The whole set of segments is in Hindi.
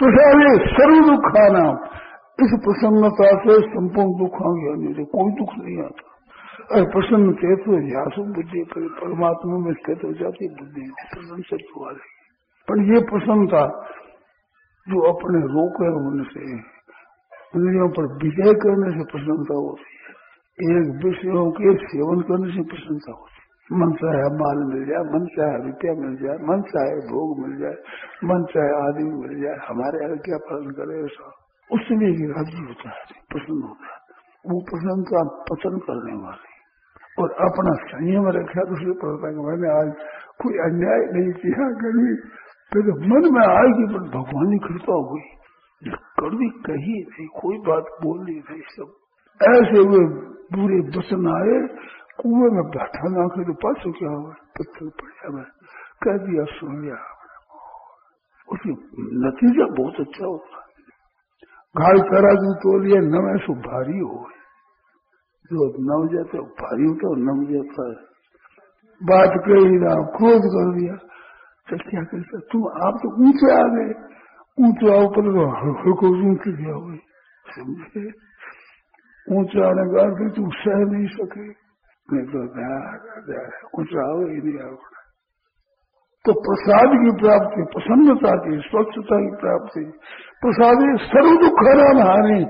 प्रसादे सर्व दुखाना। इस प्रसन्नता से संपूर्ण दुख आगे आने कोई दुख नहीं आता। अरे, प्रसन्न चेत हो यासु बुद्धि परमात्मा में स्थित हो जाती, बुद्धि प्रसन्न से वाले पर ये प्रसन्नता जो अपने रोके होने से, इंद्रियों पर विजय करने से प्रसन्नता होती है। एक विषयों के सेवन करने से प्रसन्नता होती है। मन चाहे माल मिल जाए मन चाहे रुपया मिल जाए मन चाहे भोग मिल जाए मन चाहे आदमी मिल जाए, हमारे आगे क्या पालन करे ऐसा? उसमें ही राज़ी होता है, प्रसन्न होता है। वो प्रसन्न का पतन करने वाले। और अपना संयम रखा दूसरे प्रकार का मैंने आज कोई अन्याय नहीं किया, कभी फिर मन में आएगी पर भगवान की कृपा हुई। कभी कही नहीं, कोई बात बोली नहीं, सब ऐसे हुए, बुरे बसन आए कुएँ में बैठा ना तो पास क्या हुआ पत्थर पड़ा मैं। कह दिया, सुन लिया उसकी नतीजा बहुत अच्छा होता घाय करा दू तो लिया न में सो भारी हो जो नम जाता है भारी होता है नम जाता है। बात कही ना, क्रोध कर दिया। तो क्या कर तुम आप तो ऊँचे आ गए। ऊँचे आओ, पर तो हल्को ऊँचे गया। हुए समझे? ऊँचे आने का तुम सह नहीं सके। नहीं तो कुछ आओ ही नहीं आओ तो प्रसाद की प्राप्ति, प्रसन्नता की, स्वच्छता की प्राप्ति, प्रसाद सर्व दुख हानि।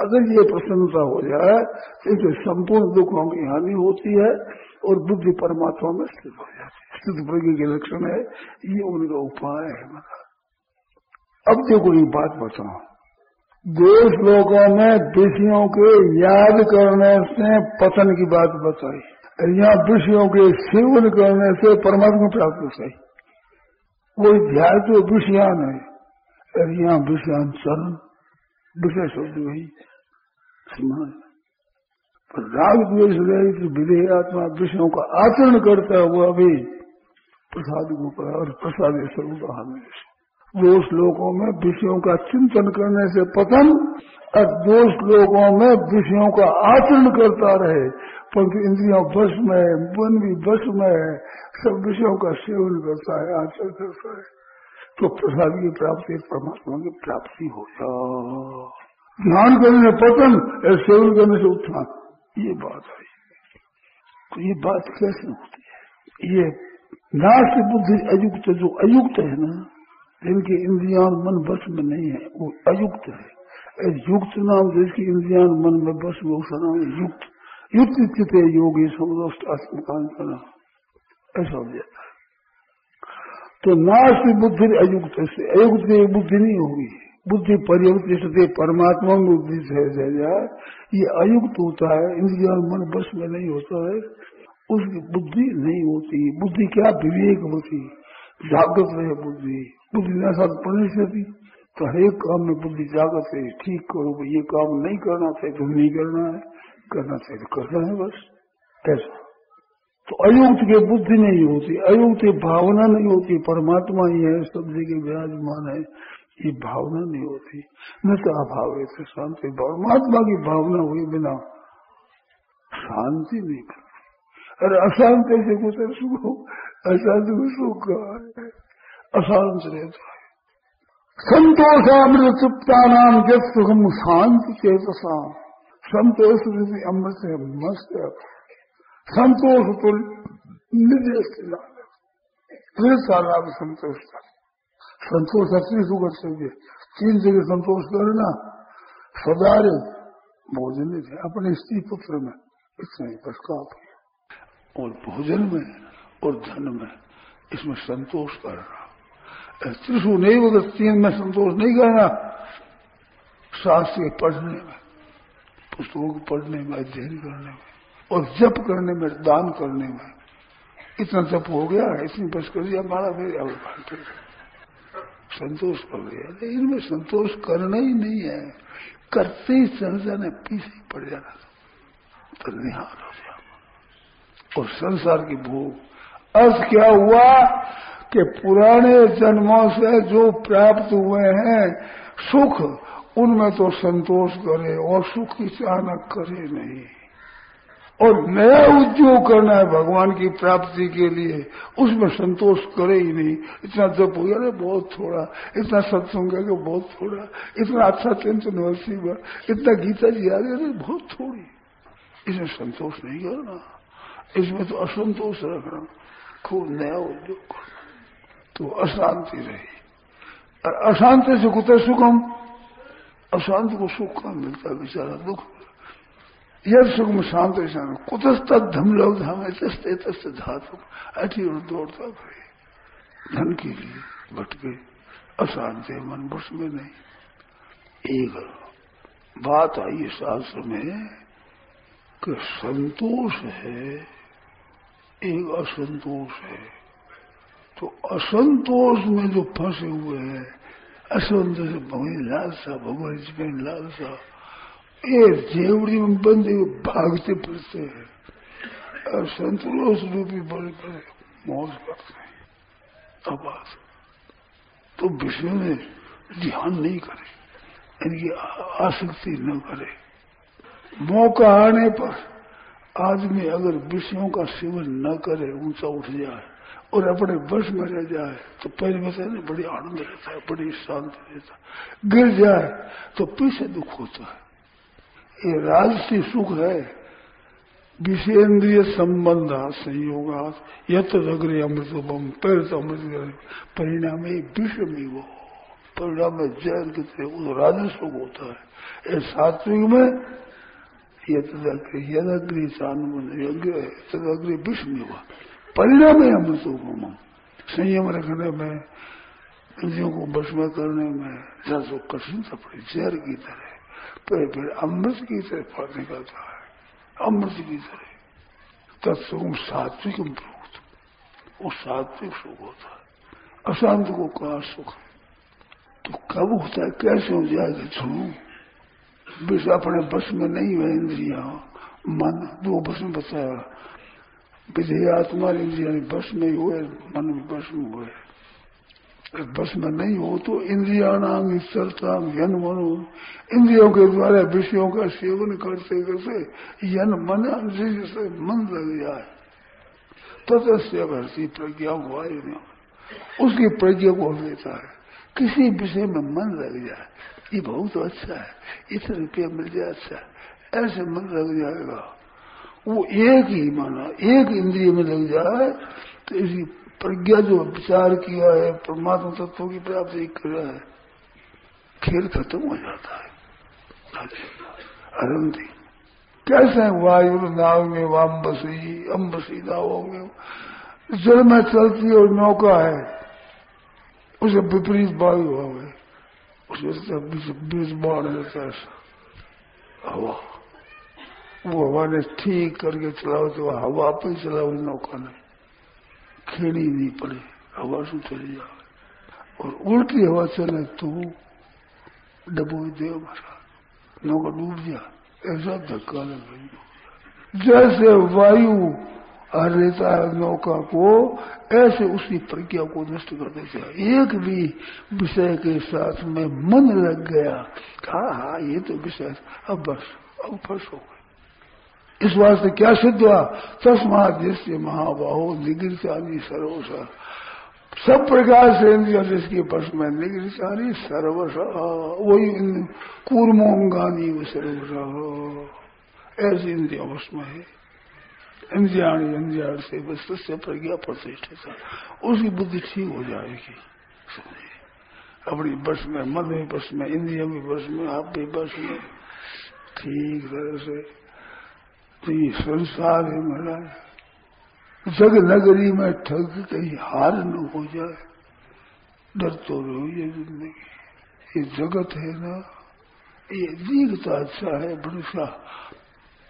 अगर ये प्रसन्नता हो जाए तो इसे संपूर्ण दुखों की हानि होती है और बुद्धि परमात्मा में स्थित हो जाती है। स्थित प्रज्ञ के लक्षण है, ये उनका उपाय है। अब देखो ये बात बताओ देश लोगों में विषयों के याद करने से पतन की बात बताई यहाँ विषयों के सेवन करने से परमात्मा प्राप्त हो सही वो ध्यान तो विषयान है अरे यहाँ विषयान चरण विषय शब्द वही समान पर राग द्वेष रहित विधेय आत्मा विषयों का आचरण करता हुआ भी प्रसाद को और प्रसाद स्वरूप हमेशा दो श्लोकों में विषयों का चिंतन करने से पतन और दो श्लोकों में विषयों का आचरण करता रहे, परंतु इंद्रियों बस में, मन भी बस में सब विषयों का सेवन करता है, आचरण करता है। तो प्रसाद की प्राप्ति परमात्मा की प्राप्ति हो ध्यान करने से पतन और सेवन करने से उत्थान। ये बात है। तो ये बात कैसे होती है? ये नाश बुद्धि अयुक्त जो अयुक्त है ना जिनकी इंद्रिया मन बस में नहीं है, वो अयुक्त है। युक्त नाम जिसकी इंद्रिया मन में बस में उसका नाम युक्त। युक्त चित योगी समदोष्टात्मकांत का नाम ऐसा हो जाता है। तो नाश की बुद्धि अयुक्त से अयुक्त की बुद्धि नहीं होगी। बुद्धि परियुक्त परमात्मा में बुद्धि से ये अयुक्त होता है इंद्रिया मन बस में नहीं होता है, उसकी बुद्धि नहीं होती। बुद्धि क्या विवेक होती? जागृत रहे बुद्धि। बुद्धि न साथ थी तो हर एक काम में बुद्धि जागत है, ठीक करो ये काम नहीं करना चाहिए तो नहीं करना है, करना चाहिए तो करना है, बस। कैसा तो अयुक्त की बुद्धि नहीं होती अयुक्त भावना नहीं होती, परमात्मा ही है सब जगह विराजमान है, ये भावना नहीं होती। न तो अभाव है तो शांति। परमात्मा की भावना हुई बिना शांति नहीं। करती अरे अशांति से कुछ सुख अशांति को सुख अशांत रहता है संतोषामृत तृप्ता नाम जब सुखम शांति चेतसा संतोष अमृत है मस्त। संतोष तो निधि सारा संतोष का संतोष अपनी सुख चाहिए तीन जगह संतोष करना सदारे भोजन थे अपने स्त्री पुत्र में इतना ही बस और भोजन में और धन में इसमें संतोष करना त्रिशु नहीं होगा तीन में संतोष नहीं करना। शास्त्र पढ़ने में, पुस्तकों को पढ़ने में, अध्ययन करने में, और जप करने में, दान करने में, इतना जप हो गया, इतनी बस कर दिया हमारा फिर अब संतोष कर लेकिन इनमें संतोष करना ही नहीं है। करते ही चल जाने पीछे पड़ जाना तो निहार हो जाना और संसार की भूख। अर्थ क्या हुआ? कि पुराने जन्मों से जो प्राप्त हुए हैं, सुख, उनमें तो संतोष करे और सुख की चाहना करे नहीं। और नया उद्योग करना है भगवान की प्राप्ति के लिए, उसमें संतोष करे ही नहीं। इतना जप हो गया बहुत थोड़ा, इतना सत्संग है बहुत थोड़ा, इतना अच्छा चिंतन हुआ इतना गीता जी आ रही बहुत थोड़ी। इसमें संतोष नहीं करना, इसमें तो असंतोष रखना, खूब नया उद्योग करना। तो अशांति रही। और अशांति से कुछ सुखम। अशांति को सुख का मिलता बेचारा? दुख। यद सुखम शांत शांत। कुतस्त धम लोग धाम तस्ते धातु। ऐसी और दौड़ता गए धन के लिए भटके अशांत मन बस में नहीं। एक बात आई शास्त्र में कि संतोष है। एक असंतोष है। तो असंतोष में जो फंसे हुए हैं, असंतोष भगवान लालसा भगवान लालसा। ये जेवड़ी में बंदे भागते फिरते हैं। और संतोष रूपी बड़े मौज करते हैं। अब तो विषय में ध्यान नहीं करे, इनकी आसक्ति न करे। मौका आने पर आदमी अगर विषयों का सेवन न करे, ऊँचा उठ जाए और अपने वश में रह जाए तो पहले में ना बड़ी आनंद रहता है, बड़ी शांति रहता है। गिर जाए तो पीछे दुख होता है। ये राजसी सुख है। विषेन्द्रिय संबंध संयोग यथ अग्रे अमृतम पैर तो अमृत परिणाम विषम ही वो परिणाम में जैन की तरह राजस्व होता है। ये सात्विक में यदग्री यज्ञ तदग्री विषम हुआ परिणाम है अमृतोपम संयम रखने में, इंद्रियों को बस में करने में जैसे कठिनता पड़ी जहर की तरह, फिर फिर अमृत की तरह फल निकलता है। अमृत की तरह। तत्सुखम सात्विक प्रोक्त वो सात्विक सुख होता है। अशांत को कहा सुख। तो कब होता है, कैसे हो जाएगा सुनो विष अपने बस में नहीं हुए इंद्रिया। मन, दो बस में बताया विधेय आत्मा इंद्रिया बस में हुए, मन में बस में हुए। बस में नहीं हो तो इंद्रिया नाम ईश्वरता यन मनो। इंद्रियों के द्वारा विषयों का सेवन करते करते यन मन से मन लग जाए। तथस्य भरती प्रज्ञा वायु उसकी प्रज्ञा को लेता है। किसी विषय में मन लग जाए। ये बहुत अच्छा है। इतने रुपया मिल जाए अच्छा ऐसे मन लग जाएगा। वो एक ही माना, एक इंद्रिय में लग जाए तो इसी प्रज्ञा जो विचार किया है, परमात्मा तत्व की प्राप्ति कर रहा है, खेल खत्म हो जाता है। अरंती कैसे वायु नाव में, वाम बसी, अम बसी नावों में? जल में चलती और नौका है, उसे विपरीत वायु हवा उसमें बीज बाढ़ देता है हवा। वो ने ठीक करके चलाओ तो हवा पे चलाओ, नौका ने खेड़ी नहीं पड़े, हवा से चली जाओ। और उल्टी हवा चले तो डबो दे नौका डूब जा ऐसा धक्का लग जैसे वायु हर है नौका को, ऐसे उसी प्रज्ञा को नष्ट कर देता है। एक भी विषय के साथ में मन लग गया हा हा, ये तो विषय अब बस, अब फर्श हो गए इस वास्ते क्या सिद्ध हुआ? तस्मा जिससे महाबाहो निगृचानी सर्वसा सब प्रकार से इंद्रिया जिसके पश में निगृचानी सर्वस वही कूर्मोंगानी वो सर्वस ऐसी इंद्रिया वश में है। इंद्रियाणी इंद्रिया से बस से प्रज्ञा प्रतिष्ठित उसकी बुद्धि ठीक हो जाएगी। अपनी बस में, मन भी बस में, इंद्रिया भी बस में, आप भी बस में। ठीक तरह से तो ये संसार है महाराज जग नगरी में ठग कहीं हार न हो जाए। डर तो रहो ये ज़िंदगी ये जगत है ना, ये दिखता अच्छा है, बड़ा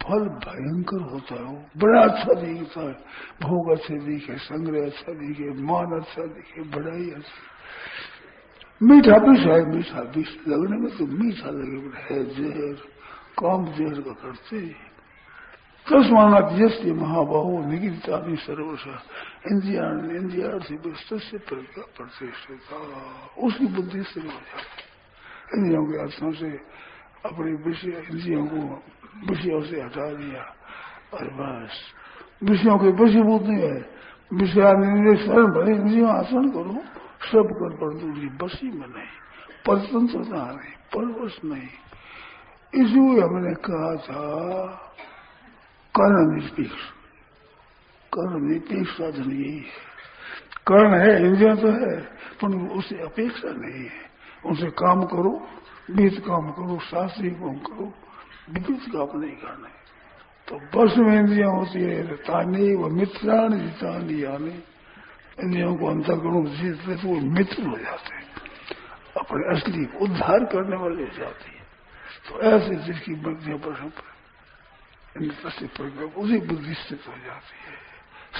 फल भयंकर होता है बड़ा अच्छा दिखता है। भोग अच्छे दिखे, संग्रह अच्छा दिखे, मान अच्छा दिखे बड़ा ही अच्छा। मीठा विष है, मीठा विष लगने में तो मीठा लगे है, जहर, काम जहर का करते हैं। तस्मात यस्य महाबाहु निगितानी सर्वश। इंद्रिया इंद्रिया से से प्रज्ञा प्रतिष्ठिता उसकी बुद्धि से हो। जाती इंद्रियों के आत्मा से अपने विषय इंद्रियों को विषयों से हटा दिया। और बस। विषयों के बसीभूत नहीं है। विषयानिंद्रिय शरण भले इंद्रियों आसन करो। सब कर दूरी बसी में नहीं। परतंत्रता नहीं। परवश नहीं। इसलिए हमने कहा था कर्ण निरपेक्ष कर्ण निरपेक्ष साधन यही है। कर्ण है इंद्रिया तो है, पर उसे अपेक्षा नहीं है। उनसे काम करो बीत काम करो शास्त्रीय काम करो विद्युत काम नहीं करना है। तो बस में इंद्रिया होती है, तानी व मित्राण जितानी यानी। इंद्रियों को अंतर्गुण जीतते तो वो मित्र हो जाते हैं। अपने असली उद्धार करने वाले हो जाती है। तो ऐसे जिसकी बुद्धियों पर उसी बुद्धि स्थित हो जाती है।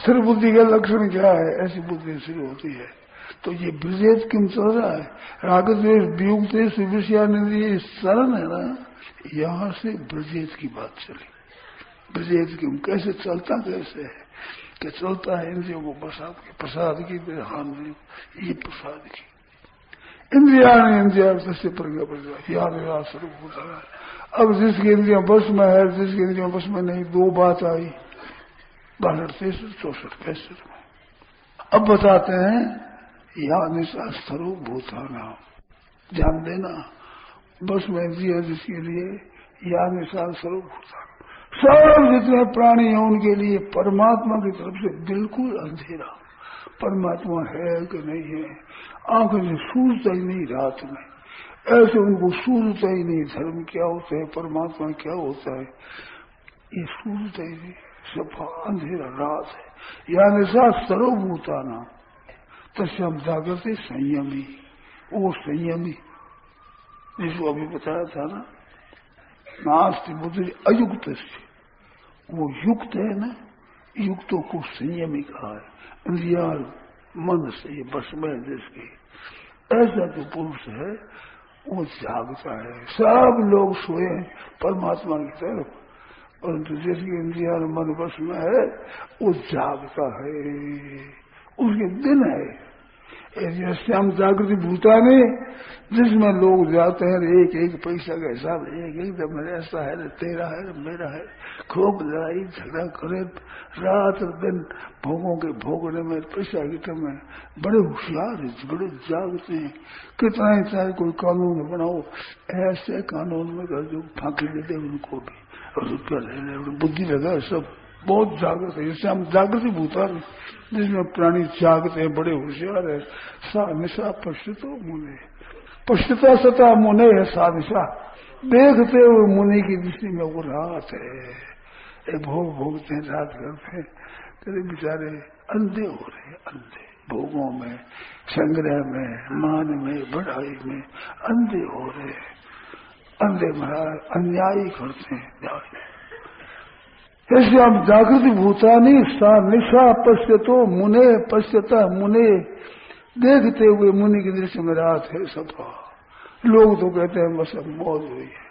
स्थिर बुद्धि का लक्षण क्या है? ऐसी बुद्धि शुरू होती है। तो ये ब्रजेत किम चल रहा है? राग द्वेष वियुक्त विषयानंदी शरण है ना? यहाँ से ब्रजेत की बात चली। ब्रजेत की कैसे चलता, कैसे है? कि चलता है, इंद्रियों को प्रसाद के, प्रसाद की हान ये प्रसाद की। इंद्रिया ने इंद्रिया से प्रज्ञा प्रज्ञा याद याद, स्वरूप होता है। अब जिसकी इंद्रिया बस में है जिसकी इंद्रिया बस में नहीं, दो बात आई। बासठ तिरसठ चौसठ पैंसठ में। अब बताते हैं, या निशा स्वरूप भूताना। ध्यान देना, बस में इंद्रिया जिसके लिए, या निशा स्वरूप भूताना। सब जितने प्राणी हैं, उनके लिए परमात्मा की तरफ़ से बिल्कुल अंधेरा। परमात्मा है कि नहीं है? आँख से सूझता ही नहीं, रात में। ऐसे उनको सूझता ही नहीं धर्म क्या होता है, परमात्मा क्या होता है, ये सूझता ही नहीं सफ़ा अंधेरा रात है। या निशा सर्वभूताना तस्म जागृति संयमी, वो संयमी, जिसको अभी बताया था ना, नास्ति बुद्धि अयुक्त वो युक्त है ना, युक्तों को संयमी कहा है। इंद्रिया मन से, बस में जिसके ऐसा जो पुरुष है वो जागता है। सब लोग सोए परमात्मा की तरफ़। परंतु जिसकी इंद्रिया मन बस में है वो जागता है। उसके दिन है। श्याम जागृति भूता भूताने जिसमें लोग जाते हैं, एक एक पैसा का हिसाब, एक एक जब मेरे ऐसा है तेरा है मेरा है। खूब लड़ाई, झगड़ा करे, रात दिन भोगों के भोगने में, पैसा की में बड़े होशियार बड़े जागते हैं। कितना ही चाहे कोई कानून बनाओ, ऐसे कानून में कर जो फांकी देते उनको भी, रुपया ले ले, बुद्धि लगा सब। बहुत जागृत है। इससे हम जागृति भूतान जिसमें प्राणी जागते है, बड़े होशियार है, सा निशा पश्चितो मुने। पश्चिता सता मुने है देखते हुए मुनि की दृष्टि में वो रात है। भोग भोगते हैं, रात करते हैं। तेरे बेचारे अंधे हो रहे अंधे। भोगों में, संग्रह में, मान में, बढ़ाई में अंधे हो रहे अंधे महाराज, अन्यायी करते हैं आप जागृति भूतानी सा, निशा पश्यतो, मुने पश्यता, मुने। देखते हुए मुनि की दृश्य में रात है सफ़ा लोग तो कहते हैं, बस मौज हुई है।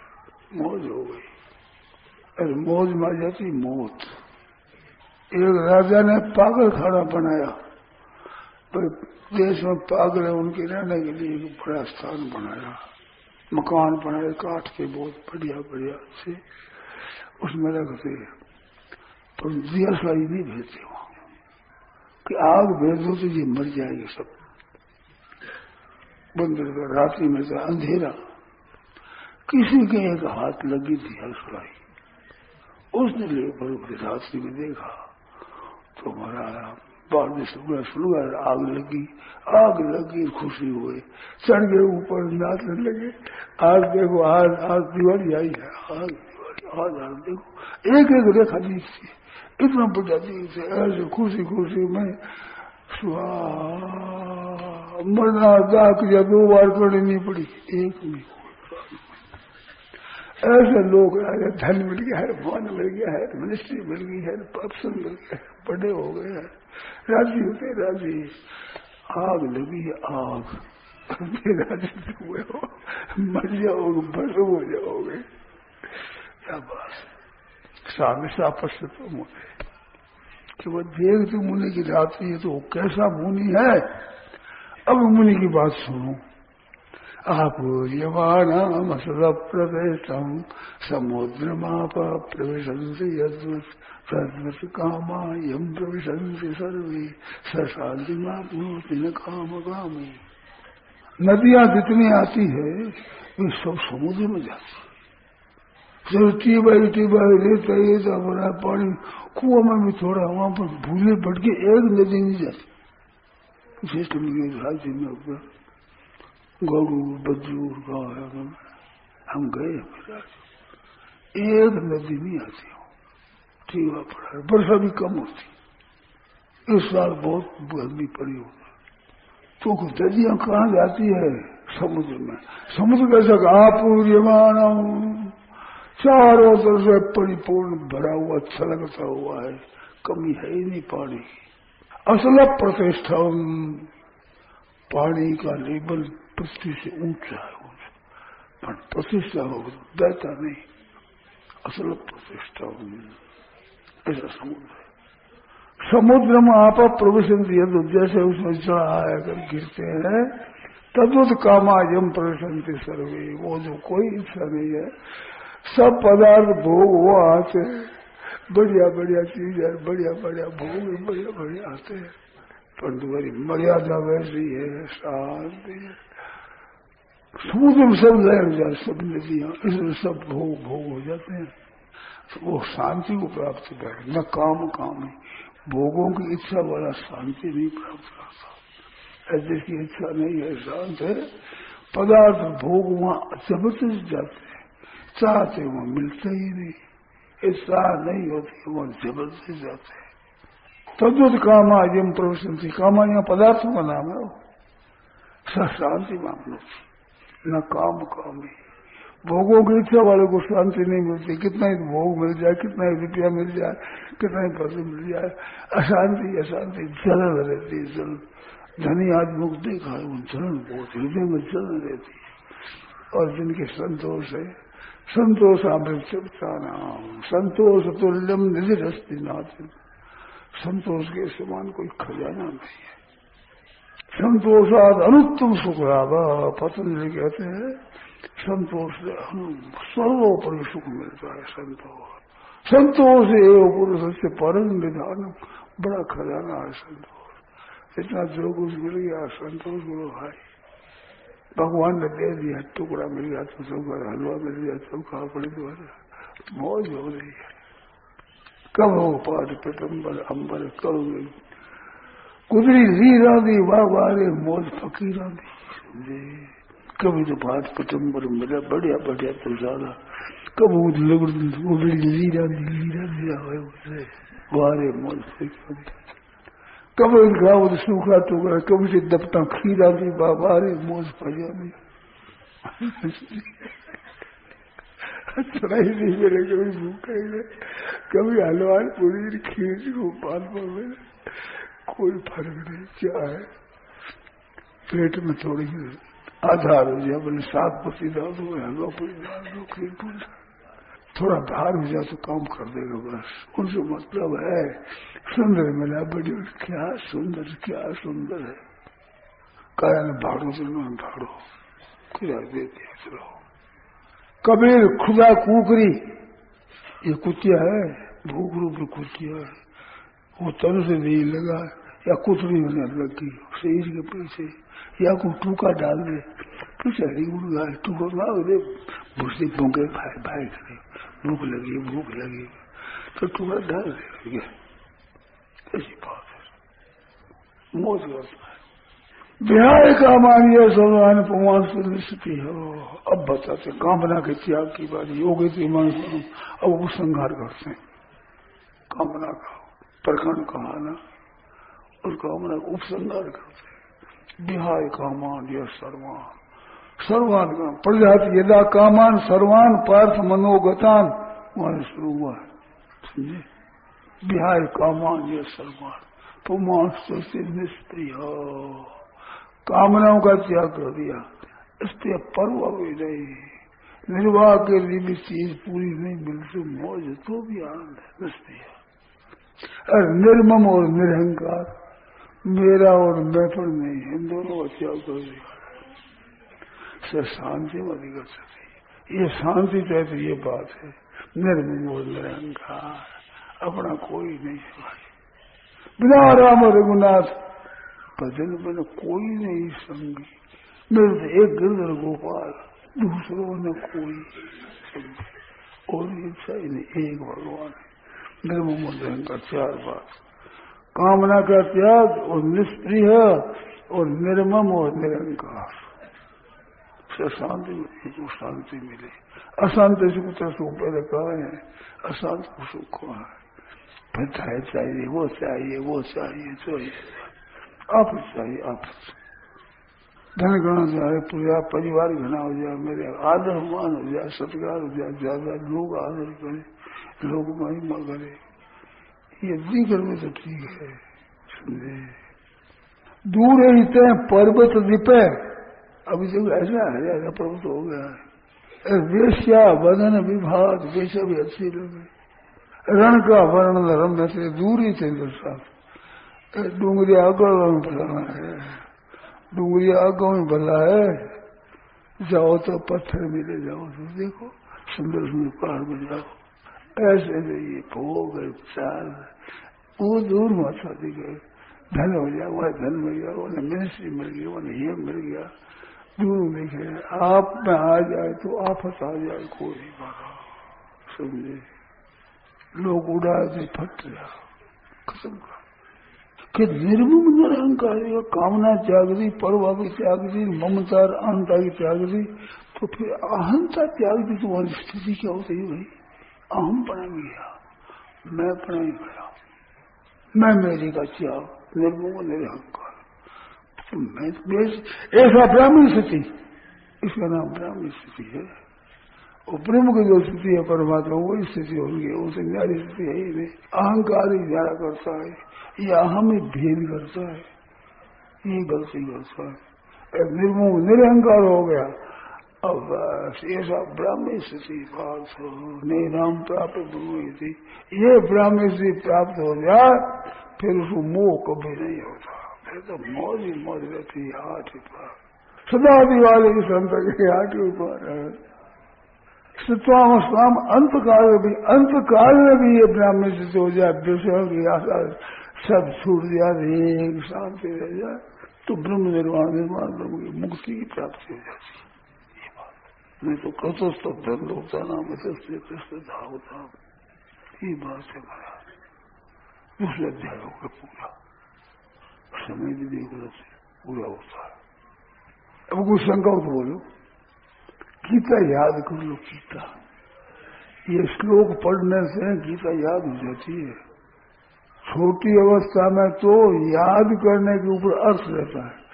मौज हो गई। अरे मौज में जाती मौत। एक राजा ने पागल खाना बनाया। पर देश में पागल है, उनके रहने के लिए एक बड़ा स्थान बनाया। मकान बनाए, काट के बहुत बढ़िया बढ़िया से उसमें रखते तो दिया सारी नहीं भेजते वहाँ। कि आग भेज दो तो ये मर जाएँगे सब। बंद रात्रि में तो अंधेरा। किसी के एक हाथ लगी थी हलसुलाई उसने ले बड़े रात्रि में देखा तो हमारा बाद में सुबह शुरू आग लगी आग लगी, खुशी हुए चढ़ गए ऊपर नाचने लगे। आग देखो आज आज दिवाली आई है आज आज आज देखो एक एक रेखा थी इतना बुढ़ा जी से, ऐसे खुशी खुशी में मरना जाक या दो बार करनी नहीं पड़ी, एक भी ऐसे लोग आए, धन मिल गया है, मान मिल गया है मिनिस्ट्री मिल गई है ऑप्शन मिल गया है, बड़े हो गए हैं। राज़ी होते, राज़ी। आग लगी है आग राज़ी हुए हो, मर जाओगे, भस्म हो जाओगे। क्या बात सामिशा पश्चिम मुने। कि वो देख तो मुनि की रात्रि है तो कैसा मुनि है? अब मुनि की बात सुनो। आप आपूर्यमाणामसद प्रवेशम समुद्रमाप प्रविशंसि यद्वत् कामा यम प्रविशंसि सर्वे, स शांति न काम कामी नदियाँ जितनी आती है वे सब समुद्र में जाती जब ट्यूबवेल ट्यूबवेल रेता ये तो बड़ा पानी कुआ में भी थोड़ा वहाँ पर भूले भटके एक नदी नहीं जाती। सिस्टम राज्य में गरुड़ बद्रूर गाँव है हम गए एक नदी नहीं आती हो। ठीक पड़ा वर्षा भी कम होती इस साल बहुत गर्मी पड़ी हो तो नदियाँ कहाँ जाती है? समुद्र में। समुद्र कैसा? आपूर्यमान चारों तरफ़ से परिपूर्ण भरा हुआ, छलकता हुआ है। कमी है ही नहीं पानी। असल प्रतिष्ठा पानी का लेवल पृथ्वी से ऊँचा है पर प्रतिष्ठा हो बहता नहीं। असल प्रतिष्ठा ऐसा समुद्र है। समुद्र में आप प्रवेश जैसे उसमें चढ़ा आकर गिरते हैं, तद्वत कामाजम प्रवेशंति सर्वे। वो जो कोई इच्छा नहीं है सब पदार्थ भोग वो आते हैं। बढ़िया बढ़िया चीज़ है, बढ़िया बढ़िया भोग, बढ़िया बढ़िया आते हैं। परंतु मेरी मर्यादा वैसी है, शांति है। समुद्र सब लहर जाए सब नदियाँ, इसमें सब भोग भोग हो जाते हैं। तो वो शांति को प्राप्त कर, न काम काम है। भोगों की इच्छा वाला शांति नहीं प्राप्त करता। ऐसे की इच्छा नहीं है, शांत है। पदार्थ, भोग वहाँ ज़बरदस्त जाते हैं। चाहते वहाँ मिलते ही नहीं। इच्छा नहीं होती वहाँ ज़बरदस्त जाते हैं। तद्वत कामा जिम प्रवशन कामा यहाँ पदार्थों का नाम है वो। शांति मामलों से। न काम काम। भोगों की इच्छा वाले को शांति नहीं मिलती। कितना ही भोग मिल जाए, कितना ही रुपया मिल जाए, कितना ही पैसे मिल जाए, अशांति अशांति जलन रहती जल। धनी आदमी को देखा वो जलन बहुत, हृदय में जलन रहती है। और जिनके संतोष है संतोष चुपता नाम संतोष तुल्यम निधि रस्ती नाथ। संतोष के समान कोई खजाना नहीं है। संतोषाद अनुत्तम सुख लाभ पतंजलि कहते हैं, संतोष से सर्वोपरि सुख मिलता है संतोष। संतोष एवं पुरुष से परम विधान, बड़ा खजाना है संतोष। इतना जो कुछ मिल गया, संतोष गुरु भाई। भगवान ने दे दिया, टुकड़ा मिल गया तो सब हलवा मिल गया सब खा पड़ी तो मौज हो रही है। कब हो पाठ पिटम्बर अम्बर कब कुदरी रीरा दी वाह वारे मौज फकीरा दी कभी तो बात पटम्बर मिला, बढ़िया बढ़िया तो ज़्यादा। कब उदड़ी लीरा दी लीरा दिया है उसे वारे मौज फकीरा कब इनका वो सूखा टुकड़ा कभी से दबता खीरा दी वाह वारे मौज फजा दी अच्छा नहीं मेरे कभी भूखा ही कभी हलवान पूरी खीर को पाल पर कोई फ़र्क नहीं, क्या है? पेट में थोड़ी आधार हो जाए बोले सात पसी डाल दो हलवा पूरी डाल दो, खीर पूरी थोड़ा भार हो जाए तो काम कर देगा बस। उनसे मतलब है? सुंदर मिला, बड़ी क्या सुंदर क्या सुंदर है। काया ने, भाड़ो तो मैं भाड़ो। किया देते चलो। कबीर, खुदा कुकरी। ये कुतिया है, भूख रूप कुतिया है। वो तन से नहीं लगा, या कुतरी होने लगी, शरीर के पीछे। या कोई टूका डाल दे, पीछे हरी उड़ गया, टूका ना दे, भूसे भूखे भाई भाई करे भूख लगी भूख लगी। तो टूका डाल दे ऐसी बात है। मौज करता है बिहार का मानिए सर्वान प्रमाण से निश्चित हो। अब बताते कामना के त्याग की बात योग अब उपसंहार करते हैं। कामना का प्रखंड कहाना और कामना उपसंहार करते बिहार का मान यह सर्वान सर्वान प्रजाति यदा कामान सर्वान पार्थ मनोगतान, वहाँ शुरू हुआ है। समझे? विहाय कामान यह सर्वान। तो पुमान से निष्प्रिय। कामनाओं का त्याग कर दिया। इसलिए पर्व भी नहीं। निर्वाह के लिए भी चीज़ पूरी नहीं मिलती। मौज तो भी आनंद है, निष्प्रिय। और निर्मम और निरहंकार। मेरा और मैं पर नहीं, इन दोनों का त्याग कर दिया। से शांति में अधिगत ये शांति चाहते ये बात है। निर्मोह निरंकार अपना कोई नहीं है भाई। बिना राम रघुनाथ, भजन मैंने कोई नहीं संगी। मेरे एक गिरधर गोपाल, दूसरों ने कोई संगी। और इच्छा नहीं एक भगवान। है निर्मोह निरंकार चार बात। कामना का त्याग और निष्प्रिय और निर्मम और निरंकार। से शांति को शांति मिले अशांत सुख तो सुख पहले कहा है अशांत को सुख है फिर चाहिए वो चाहिए वो चाहिए चाहिए आप चाहिए आप धन घना जाए पूरा परिवार घना हो जाए मेरे आदर मान हो जाए सत्कार हो जाए ज़्यादा लोग आदर करे लोग महिमा करे ये दिगर में तो ठीक है समझे दूर हैं पर्वत दिपे अभी जो ऐसा है, ऐसा पर्वत हो गया है। वेश्या वदन विभाग वेश्या भी अच्छी लगे रण का वर्ण रम्य से दूर थे साहब डूंगरिया अगल में भला है। डूंगरिया अगल में भला है। जाओ तो पत्थर मिले, जाओ तो देखो। सुंदर सुंदर पहाड़ में जाओ। ऐसे ये भोग चाल वो दूर माथा दी गए धन हो गया, वह धन मिल गया वो मिनिस्ट्री मिल गई वो ये मिल गया। दूर है? आप में आ जाए तो आफत आ जाए, कोई नहीं मारा समझे? लोग उड़ा दे, फट गया कसम का कि निर्मम निरहंकारी कामना त्याग दी परवा की त्याग दी ममता अहंता की त्याग दी तो फिर अहंता त्याग दी तुम्हारी स्थिति क्या होती है भाई? अहम बना गया। मैं बना गया। मैं मेरी का त्याग निर्मोह निरहंकार ऐसा ब्राह्मण स्थिति। इसका नाम ब्राह्मण स्थिति है। और ब्रह्म की जो स्थिति है, परमात्मा, वही स्थिति होगी। उसे न्यारी स्थिति है ही नहीं। अहंकार ही न्यारा करता है। ये अहम ही भेद करता है। ये गलती करता है। निर्मोह निरहंकार हो गया। अब ऐसा ब्राह्मी स्थिति बात हो। नहीं राम प्राप्त हुई थी। ये ब्राह्मी स्थिति प्राप्त हो जाए फिर उसको मोह कभी नहीं होता। तो मौज ही मौज रहती है, हाथ ऊपर सदा दिवाली की संत के हाथ ऊपर है। सत्वाम अंत काल में भी अंत काल में भी ये ब्राह्मण स्थिति हो जाए, विषयों की आशा सब छूट जाए, एक शांति रह जाए तो ब्रह्म निर्माण निर्माण ब्रह्म की मुक्ति की प्राप्ति हो जाती है। नहीं तो कतस्त होता, नाम कृष्ण धावता। ये बात है मेरा दूसरे अध्याय होगा पूरा समय भी देख से पूरा होता है अब कुछ शंका हो तो बोलो। गीता याद कर लो गीता। ये श्लोक पढ़ने से गीता याद हो जाती है। छोटी अवस्था में तो याद करने के ऊपर अर्थ रहता है।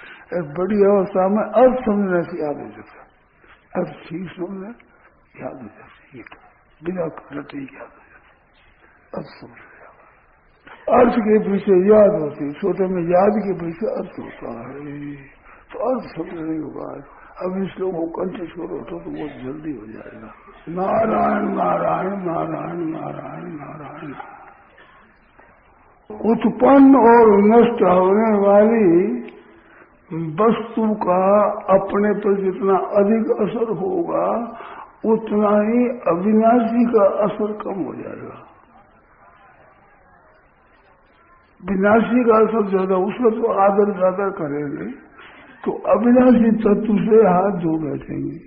बड़ी अवस्था में अर्थ समझने से याद हो जाता है। अब ठीक समझना याद हो जाती है। बिना रटे याद हो जाती अब समझ अर्थ के पीछे याद होती छोटे में याद के पीछे अर्थ होता है। तो अर्थ समझने के बाद अब इस लोगों को कंठ छोड़ उठो तो बहुत जल्दी हो जाएगा। नारायण नारायण नारायण नारायण नारायण। उत्पन्न और नष्ट होने वाली वस्तु का अपने पर जितना अधिक असर होगा, उतना ही अविनाशी का असर कम हो जाएगा। विनाशी का असर ज़्यादा, उसका तो आदर ज़्यादा करेंगे तो अविनाशी तत्व से हाथ धो बैठेंगे।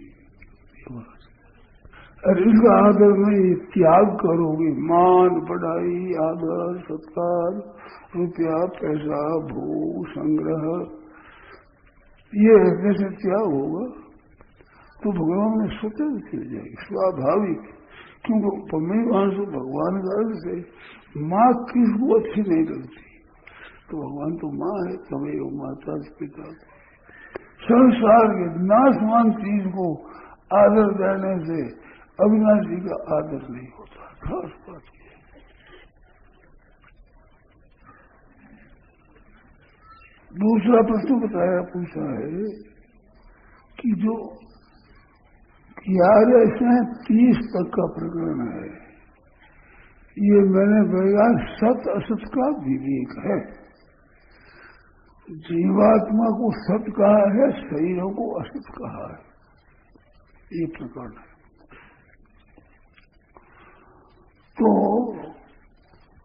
और इसका आदर नहीं, त्याग करोगे। मान पढ़ाई आदर, सत्कार, रुपया, पैसा भू संग्रह। ये हृदय से त्याग होगा। तो भगवान में स्वतः चल जाएगी, स्वाभाविक। क्योंकि पम्मी वहाँ से भगवान का से माँ किसको अच्छी नहीं लगती तो भगवान तो माँ है तभी वो माता पिता। संसार के नाशवान चीज़ को आदर देने से अविनाशी का आदर नहीं होता। खास बात दूसरा प्रश्न बताया, पूछा है कि जो ग्यारह से तीस तक का प्रकरण है। ये मैंने बताया सत असत का विवेक है। जीवात्मा को सत कहा है, शरीरों को असत कहा है। ये प्रकरण है। तो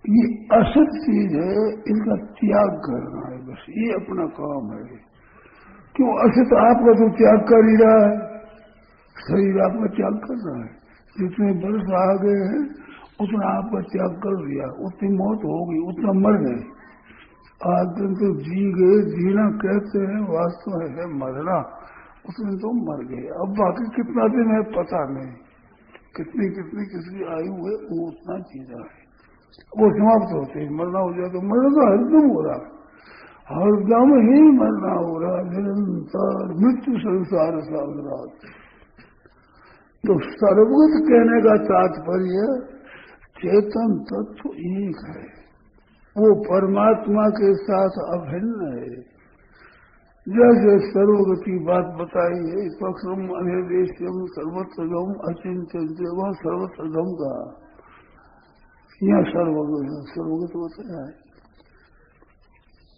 ये असत चीज़ है, इनका त्याग करना है, बस ये अपना काम है। क्यों असत आपका तो त्याग कर ही रहा है? शरीर आपका त्याग कर रहा है। जितने वर्ष आ गए हैं उतना आपका त्याग कर दिया। उतनी मौत होगी उतना मर गए आज दिन तो जी गए, जीना कहते हैं? वास्तव है मरना। उसमें तो मर गए। अब बाकी कितना दिन है पता नहीं। कितनी कितनी किसकी आयु है, वो उतना चीजा है। वो समाप्त होते हैं मरना हो जाए तो मरना तो हरदम हो रहा हरदम ही मरना हो रहा निरंतर मृत्यु संसार सागरात तो सर्वगत कहने का तात्पर्य चेतन तत्व एक है। वो परमात्मा के साथ अभिन्न है। जैसे सर्वगति बात बताई है पक्षम अनिर्देशम सर्वत्रगम अचिंत्य वह सर्वत्रगम का यह सर्वगत सर्वगत बताया है।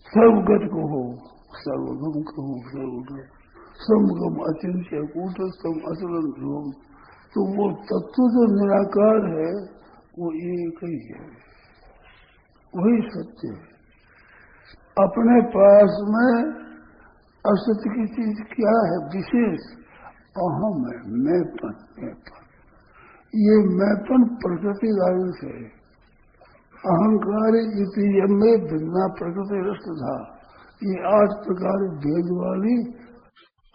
सर्वगत को हो, सर्वगम कहो सर्वगत समगम अचिंत्य कूटस्थम ध्रुवम तो वो तत्व जो निराकार है वो एक ही है वही सत्य है। अपने पास में असत्य की चीज़ क्या है? विशेष। अहम है, मैपन मैपन। ये मैपन प्रकृति वायु से अहंकार में भिन्ना प्रकृति रस्त था। ये आठ प्रकार भेद वाली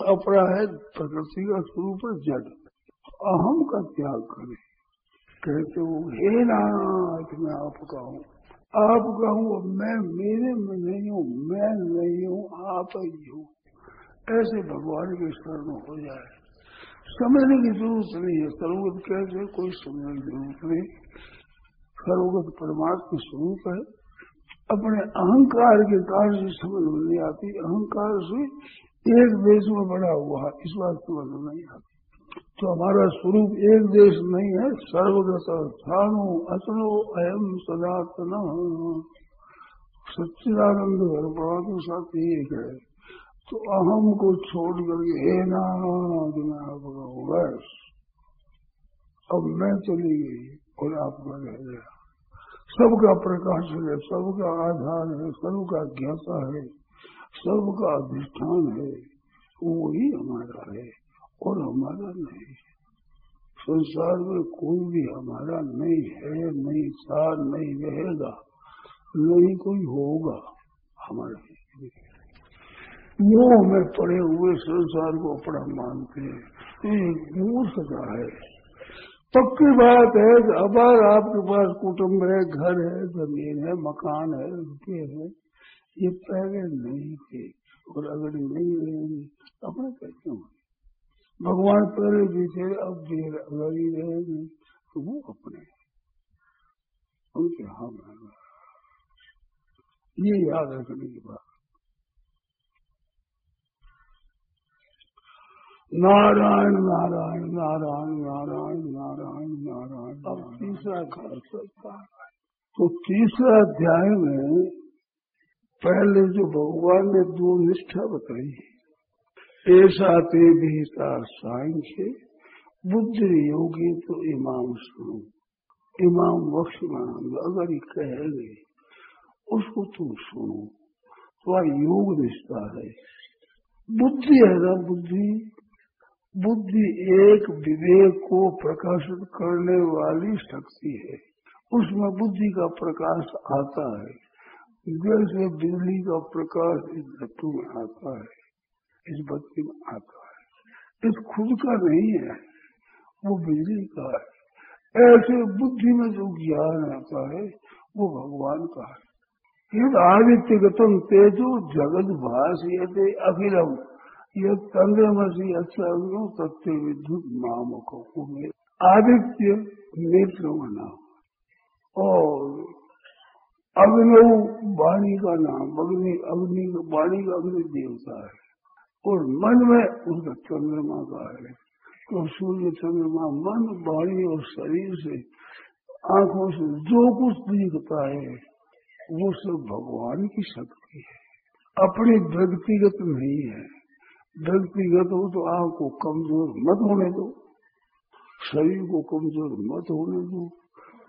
अपरा है प्रकृति का स्वरूप जड़। अहम का त्याग करें। कहते हो, हे नाथ, मैं आपका हूँ। आपका हूँ मैं, मेरे में नहीं हूँ, मैं नहीं हूँ, आप ही हूँ। ऐसे भगवान के शरण हो जाए। समझने की ज़रूरत नहीं है। सर्वगत कैसे कोई समझने की ज़रूरत नहीं। सर्वगत परमात्मा स्वरूप है। अपने अहंकार के कारण से समझ में नहीं आती। अहंकार से एक देश में बड़ा हुआ इस बात समझ में नहीं आती। तो हमारा स्वरूप एक देश नहीं है सर्वगत स्थानो असनो अयम सदातन सच्चिदानंद परमात्मा साथ एक है। तो अहम को छोड़ करके, हे नाथ बस। अब मैं चली गई और आपका रह गया। सबका प्रकाश है, सबका आधार है, सबका ज्ञाता है, सबका अधिष्ठान है, वो ही हमारा है। और हमारा नहीं संसार में कोई भी हमारा नहीं है, नहीं था नहीं रहेगा। नहीं कोई होगा हमारे मोह में पड़े हुए संसार को अपना मानते हैं। है। पक्की बात है कि आपके पास कुटुम्ब है, घर है, ज़मीन है, मकान है, रुपये है। ये पहले नहीं थे। और अगर नहीं रहेंगे, अपने कैसे होंगे भगवान पहले भी थे अब भी ही रहेंगे तो वो अपने उनके हम ये याद रखने की बात। नारायण नारायण नारायण नारायण नारायण नारायण अब तीसरा घर सकता तो तीसरा अध्याय में पहले जो भगवान ने दो निष्ठा बताई ऐसा ते भीता सांख्य, बुद्धि योगी तो इमाम सुनो। इमाम बख्श अगर कह गए उसको तुम सुनो। तो योग रिश्ता है। बुद्धि है ना बुद्धि? बुद्धि एक विवेक को प्रकाशित करने वाली शक्ति है। उसमें बुद्धि का प्रकाश आता है। जैसे बिजली का प्रकाश इस धत्तु में आता है। इस बत्ती में आता है। इस खुद का नहीं है, वो बिजली का है। ऐसे बुद्धि में जो ज्ञान आता है, वो भगवान का है। ये आदित्य गतम तेजो जगत भाष ये अखिलम। ये तंद्रमसी अच्छा सत्य विद्युत नाम को आदित्य नेत्र नाम और अग्नि वाणी का नाम, अग्नि अग्नि, वाणी का अग्नि देवता है। और मन में उसका चंद्रमा का है। तो सूर्य चंद्रमा मन वाणी और शरीर से आँखों से जो कुछ दिखता है, वो सब भगवान की शक्ति है। अपनी व्यक्तिगत नहीं है। व्यक्तिगत हो तो आँख को कमज़ोर मत होने दो। शरीर को कमज़ोर मत होने दो।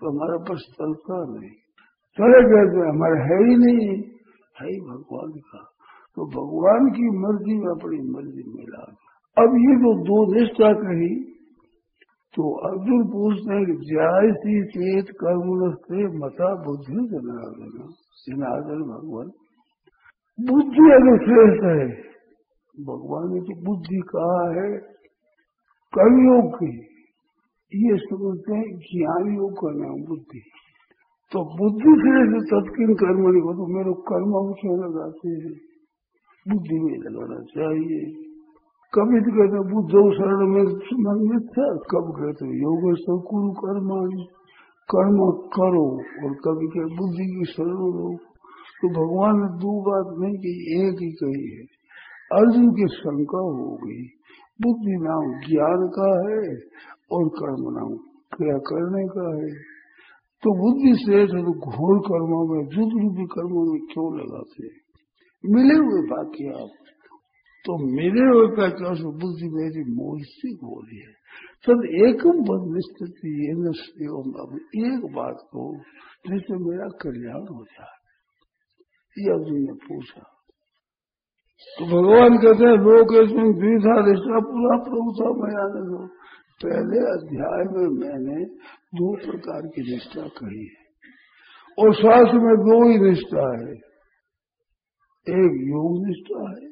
तो हमारा पास चलता नहीं। चले गए तो हमारे है ही नहीं। है ही भगवान का। तो भगवान की मर्ज़ी में अपनी मर्ज़ी मिला अब ये जो दो निष्ठा कही तो अर्जुन पूछते हैं जैसी चेत कर्म से मता बुद्धि जनार्दन। जनार्दन भगवान। बुद्धि अगर श्रेष्ठ है, भगवान ने तो बुद्धि कहा है कर्मयोग की। ये समझते हैं ज्ञान योग का नाम बुद्धि। तो बुद्धि श्रेष्ठ तत्किन कर्म नहीं हो तो मेरे कर्म क्यों लगाते हैं। बुद्धि में लगाना चाहिए। कभी तो कहते बुद्ध शरण में संबंधित था कब कहते योग कुरु कर्माणी कर्म करो, और कभी कह बुद्धि की शरण लो। तो भगवान ने दो बात नहीं की, एक ही कही है, अर्जुन की शंका हो गई। बुद्धि नाम ज्ञान का है, और कर्म नाम क्रिया करने का है। तो बुद्धि से तो घोर कर्मों में जुद रूपी कर्मों में क्यों लगाते मिले हुए बाकी आप। तो मिले हुए का क्या बुद्धि मेरी मोह से हो। रही है तब एकम पद निश्चित एक बात को जिससे मेरा कल्याण हो जाए। ये अर्जुन ने पूछा। तो भगवान कहते हैं लोग इसमें द्विधा रिश्ता पूरा प्रभु था, मैं आने दो पहले अध्याय में मैंने दो प्रकार की निष्ठा कही है। और शास्त्र में दो ही निष्ठा है। एक योग निष्ठा है,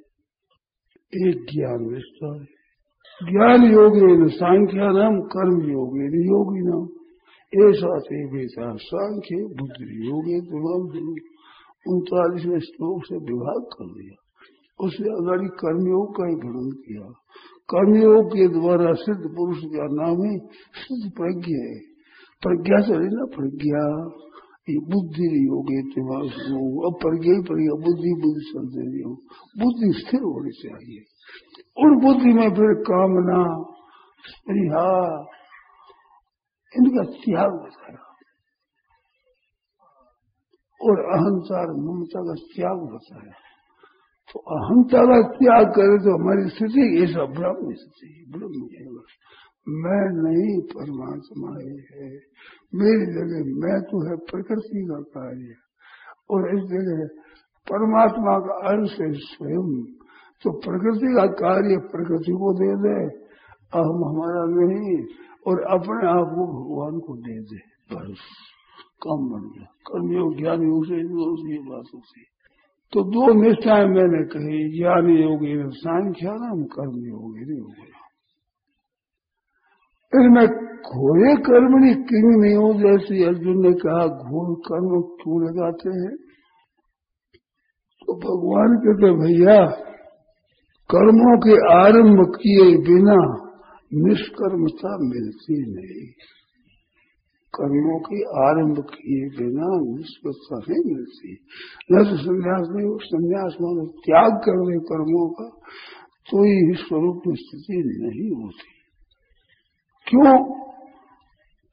एक ज्ञान निष्ठा है। ज्ञान योग सांख्या नाम, कर्म योग योगी नाम। ऐसा थे सांख्य, बुद्धि योग तमाम उनतालीसवें श्लोक से विभाग कर दिया। उसने अगाड़ी कर्मयोग का ही वर्णन किया। कर्मयोग के द्वारा सिद्ध पुरुष का नाम ही सिद्ध प्रज्ञा है। प्रज्ञा चले ना प्रज्ञा। बुद्धि योग अब ही प्रज्ञा बुद्धि बुद्धि चलते नहीं बुद्धि स्थिर होनी चाहिए। उन बुद्धि में फिर कामना स्प्रिया इनका त्याग बताया और अहंकार, ममता का त्याग बताया तो अहंता का त्याग करे तो हमारी स्थिति ऐसा ब्रह्म स्थिति ब्रह्म है। मैं नहीं, परमात्मा ही है। मेरी जगह मैं तो है प्रकृति का कार्य। और इस जगह परमात्मा का अंश है स्वयं। तो प्रकृति का कार्य प्रकृति को दे दे, अहम हमारा नहीं, और अपने आप को भगवान को दे दे। बस, कम बन गया। कर्मयोग ज्ञान योग से ये बात होती तो दो निष्ठाएँ मैंने कही, ज्ञान योग सांख्या नाम कर्म योग नहीं हो गया। इनमें घोड़े कर्म नहीं किंग नहीं हो, जैसे अर्जुन ने कहा, घोर कर्म क्यों लगाते हैं? तो भगवान कहते, भैया, कर्मों के आरंभ किए बिना निष्कर्मता मिलती नहीं। कर्मों के आरंभ किए बिना निष्पत्ता नहीं मिलती। न तो संन्यास नहीं हो, संन्यास मानो त्याग कर दे कर्मों का तो ही स्वरूप स्थिति नहीं होती। क्यों?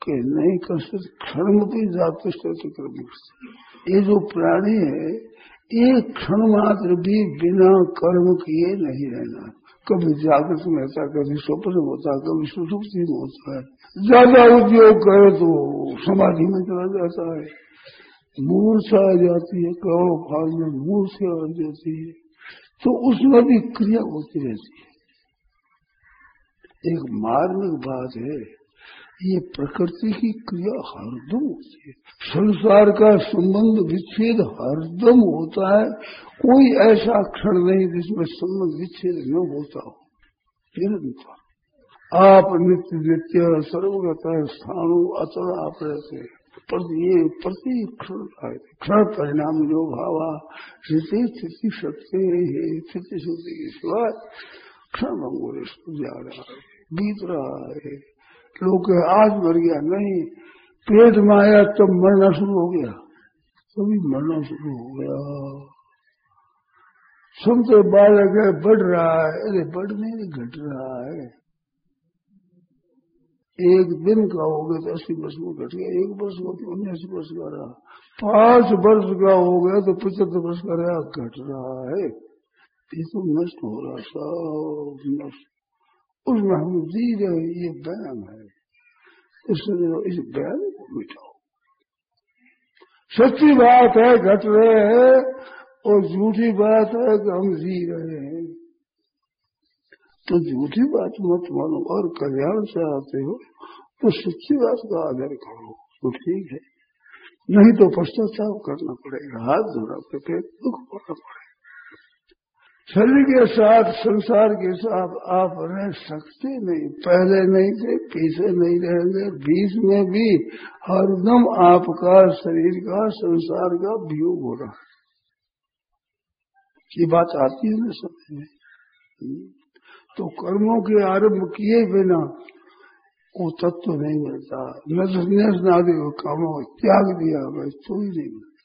कि नहीं कर सकते, क्षण भी जाते कर्म ये जो प्राणी है, एक क्षण मात्र भी बिना कर्म किए नहीं रहना। कभी जागृत में होता कभी स्वप्न होता कभी सुसुप्ति में होता है। ज़्यादा उद्योग करे तो समाधि में चला जाता है। मूर्छा आ जाती है करो भाग में मूर्छा आ जाती है। तो उसमें भी क्रिया होती रहती है। एक मार्मिक बात है, ये प्रकृति की क्रिया हरदम होती है। संसार का संबंध विच्छेद हरदम होता है, कोई ऐसा क्षण नहीं जिसमें संबंध विच्छेद न होता हो। निरंतर। आप नित्य नित्य सर्वगत स्थानु अचल आप रहते प्रति ये प्रति क्षण क्षण परिणाम जो भावा, स्थिति स्थिति सत्य है स्थिति शुद्धि के सिवाय क्षण भंगुर जा रहा है बीत रहा है। लोग आज मर गया। नहीं, पेट में आया, तब मरना शुरू हो गया। तभी मरना शुरू हो गया। सुनते बालक है, बढ़ रहा है। अरे बढ़ नहीं, घट रहा है। एक दिन का हो गया तो अस्सी वर्ष में घट गया। एक वर्ष हो तो उन्नीस वर्ष का रहा। पाँच वर्ष का हो गया तो पचहत्तर वर्ष का रहा, घट रहा है। ये तो नष्ट हो रहा सब नष्ट उसमें हम जी रहे ये बयान है। इसलिए इस बयान को मिटाओ। सच्ची बात है, घट रहे हैं, और झूठी बात है कि हम जी रहे हैं। तो झूठी बात मत मानो, और कल्याण से आते हो तो सच्ची बात का आदर करो तो ठीक है। नहीं तो पश्चाताप करना पड़ेगा, हाथ धोना पड़ेगा दुख पड़ना पड़ेगा। शरीर के साथ, संसार के साथ आप रह सकते नहीं। पहले नहीं थे, पीछे नहीं रहेंगे, बीच में भी हरदम आपका शरीर का, संसार का वियोग हो रहा है। ये बात आती है ना समझ में। तो कर्मों के आरंभ किए बिना वो तत्व तो नहीं मिलता। न संन्यास नादि कामों त्याग दिया बस तो ही नहीं मिलता।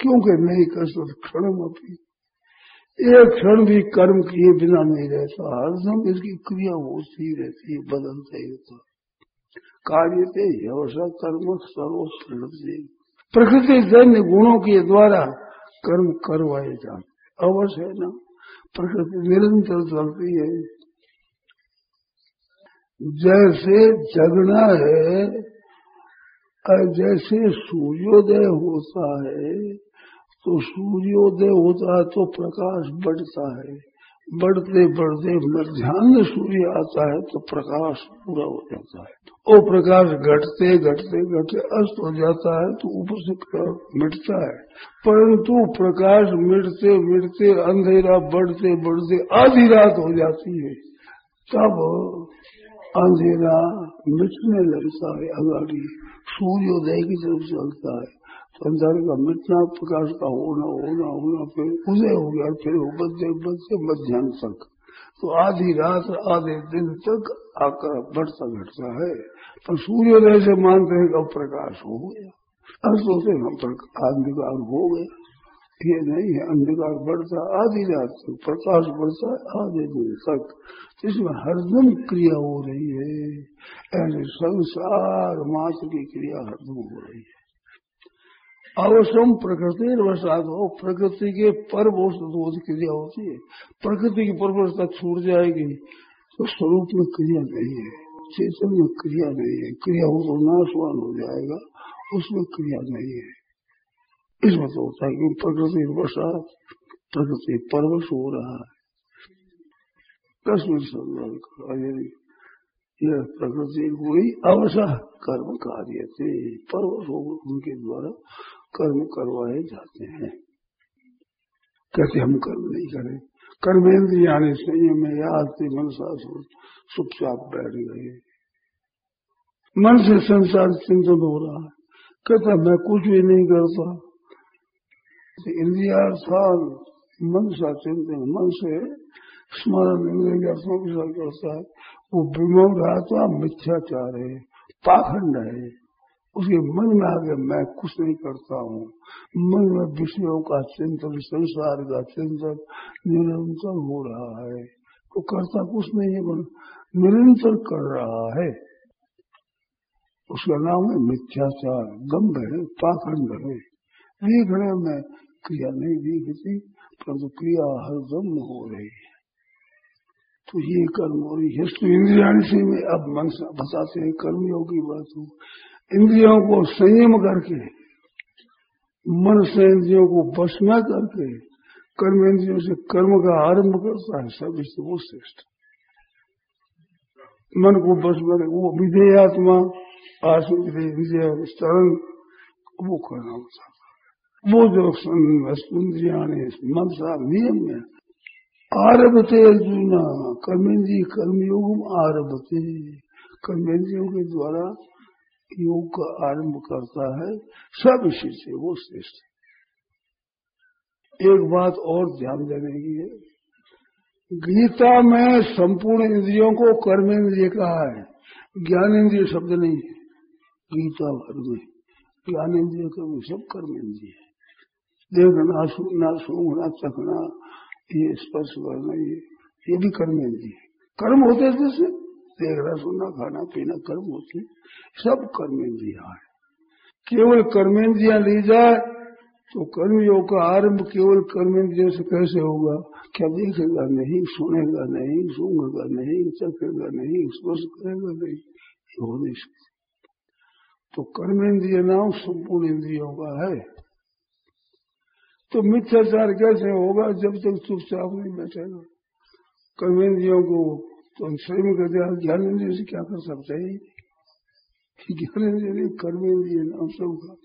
क्योंकि नहीं कर सकते? क्षण अपनी एक क्षण भी कर्म किए बिना नहीं रहता। हर समय इसकी क्रिया होती रहती है, बदलता ही रहता कार्य थे व्यवसाय कर्म सर्व प्रकृति जन्य गुणों के द्वारा कर्म करवाए जाते अवश्य है ना? प्रकृति निरंतर चलती है। जैसे जगना है, जैसे सूर्योदय होता है तो सूर्योदय होता है तो प्रकाश बढ़ता है। बढ़ते बढ़ते मध्यान्ह सूर्य आता है तो प्रकाश पूरा हो जाता है। वो प्रकाश घटते घटते घटते अस्त हो जाता है तो ऊपर से मिटता है। परंतु प्रकाश मिटते मिटते अंधेरा बढ़ते बढ़ते आधी रात हो जाती है। तब अंधेरा मिटने लगता है, अगाड़ी सूर्योदय की तरफ़ चलता है। संसार का मिटना प्रकाश का होना होना होना, फिर उदय हो गया, फिर बदले बदले, मध्यान्ह तक। तो आधी रात, आधे दिन तक आकर बढ़ता, घटता है। तो सूर्योदय से मानते हैं कि प्रकाश हो गया। अब सोचते हम अंधकार हो गया। ये नहीं है, अंधकार बढ़ता, आधी रात तक प्रकाश बढ़ता है आधे दिन तक। इसमें हरदम क्रिया हो रही है। ऐसे संसार मात्र की क्रिया हरदम हो रही है। अवश्यम प्रकृति वसाद हो प्रकृति के पर क्रिया होती है। प्रकृति की परवशता छूट जाएगी तो स्वरूप में क्रिया नहीं है, चेतन में क्रिया नहीं है। क्रिया हो तो नाशवान हो जाएगा, उसमें क्रिया नहीं है। इसमें तो होता है कि प्रकृति वसात प्रकृति परवश हो रहा है। कस्मिन यह प्रकृति हुई अवसा कर्म कार्य थे। परवश हो उनके द्वारा कर्म करवाए जाते हैं। कैसे हम कर्म नहीं करें? कर्मेंद्रिया ने संयम में याद से मन चुपचाप बैठ गए। मन से संसार चिंतन हो रहा है। कहता, मैं कुछ भी नहीं करता। इंद्रिया साल मन सा चिंतन, मन से स्मरण इंद्रिया करता है। वो विमोह रहता मिथ्याचार है, पाखंड है। उसके मन में आगे मैं कुछ नहीं करता हूँ। मन में विषयों का चिंतन, संसार का चिंतन निरंतर हो रहा है। तो करता कुछ नहीं है, मन निरंतर कर रहा है। उसका नाम है मिथ्याचार। गंभ है, पाखंड है। देखने में क्रिया नहीं दिखती, परंतु क्रिया हर दम हो रही है। तो ये कर्म हो रही है इंद्रिया से में अब मन बताते हैं, कर्मियों की बात हो। इंद्रियों को संयम करके, मन से इंद्रियों को बस में करके, कर्म इंद्रियों से कर्म का आरंभ करता है, सब इससे वो श्रेष्ठ। मन को बस में वो विधेयात्मा आसु विजय चरण, वो करना होता वो जो इंद्रिया मन सा नियम में आरभते अर्जुना, कर्मेंद्रिय कर्मयोग आरभते। कर्मेंद्रियों के द्वारा योग का आरंभ करता है, सब इसी से, वो श्रेष्ठ एक बात और ध्यान देने की है गीता में संपूर्ण इंद्रियों को कर्म इंद्रिय कहा है। ज्ञान इंद्रिय शब्द नहीं है। गीता भर में ज्ञान इंद्रिय कर्म सब कर्म इंद्रिय है। देखना सुनना, सूंघना, चखना, ये स्पर्श करना, ये ये भी कर्म इंद्रिय कर्म होते जैसे देखना सुनना खाना पीना कर्म होती, सब कर्मेंद्रिया है। केवल कर्मेंद्रिया ली जाए तो कर्मयोग का आरंभ केवल कर्मेंद्रियों से कैसे होगा? क्या देखेगा? नहीं, सुनेगा नहीं, सूंघेगा नहीं, चखेगा नहीं, स्पर्श करेगा नहीं हो नहीं सकता। तो कर्मेंद्रिय नाम संपूर्ण इंद्रियों का है। तो मिथ्याचार कैसे होगा जब तक चुपचाप नहीं बैठेगा? कर्मेंद्रियों को तो स्वयं कर दिया ज्ञान इंद्रिय से क्या कर सकते हैं? ज्ञान इंद्रिय कर्मेंद्रिय नाम सबका